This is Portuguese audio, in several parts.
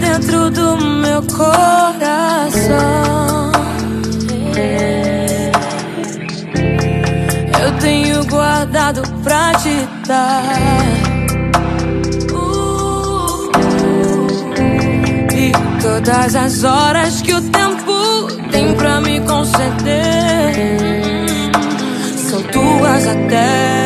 dentro do meu coração. Eu tenho guardado pra te dar. Uh, e todas as horas que o tempo tem pra me conceder são tuas até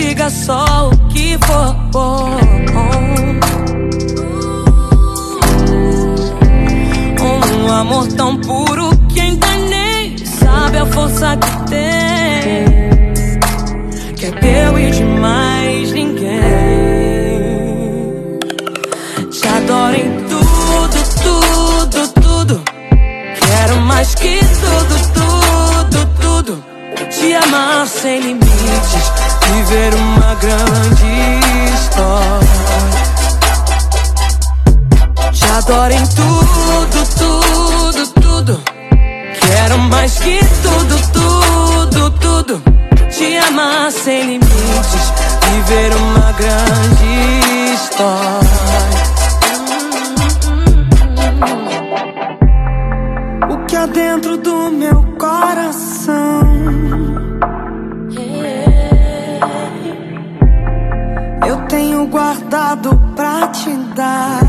diga só o que for bom. Um amor tão puro que ainda nem sabe a força que tem. Que é teu e de mais ninguém. Te adoro em tudo, tudo, tudo. Quero mais que tudo, tudo, tudo. Te amar sem limites. Viver uma grande história. Te adoro em tudo, tudo, tudo. Quero mais que tudo, tudo, tudo. Te amar sem limites. Viver uma grande história. O que há dentro do meu coração? Guardado pra te dar.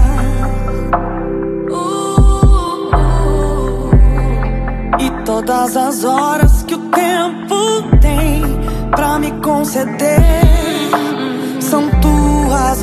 E todas as horas que o tempo tem pra me conceder são tuas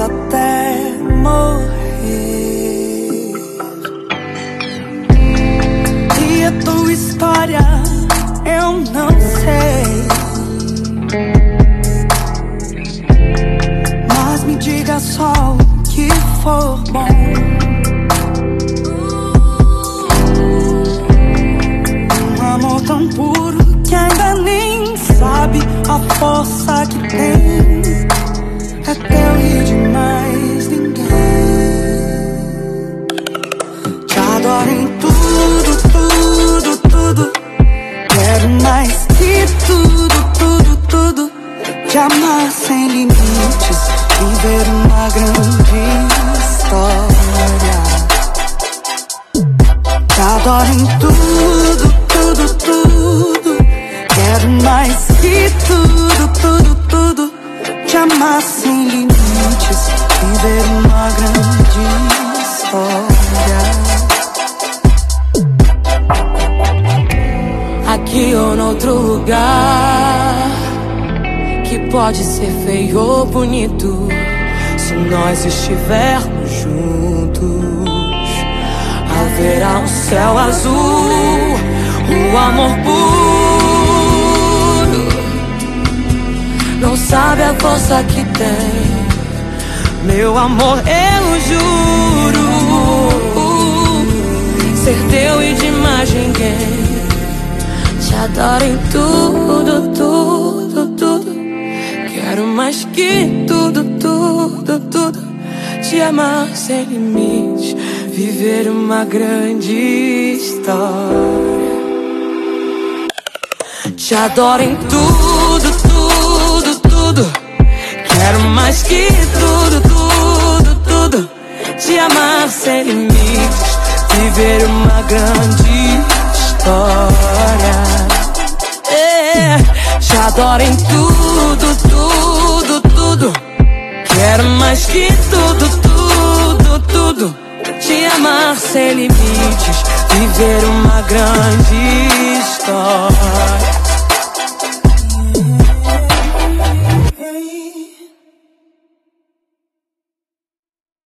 que tem. É teu e de mais ninguém. Te adoro em tudo, tudo, tudo. Quero mais que tudo, tudo, tudo. Te amar sem limites. Viver uma grande história. Te adoro em tudo, tudo, tudo. Quero mais que tudo, tudo, tudo. Te amar sem limites. Viver uma grande história. aqui ou noutro lugar que pode ser feio ou bonito se nós estivermos juntos. Haverá um céu azul, um amor puro. Sabe a força que tem, meu amor, eu juro. Ser teu e de mais ninguém. Te adoro em tudo, tudo, tudo. Quero mais que tudo, tudo, tudo. Te amar sem limite. Viver uma grande história. Te adoro em tudo, uma grande história. É, te adoro em tudo, tudo, tudo. Quero mais que tudo, tudo, tudo. Te amar sem limites. Viver uma grande história.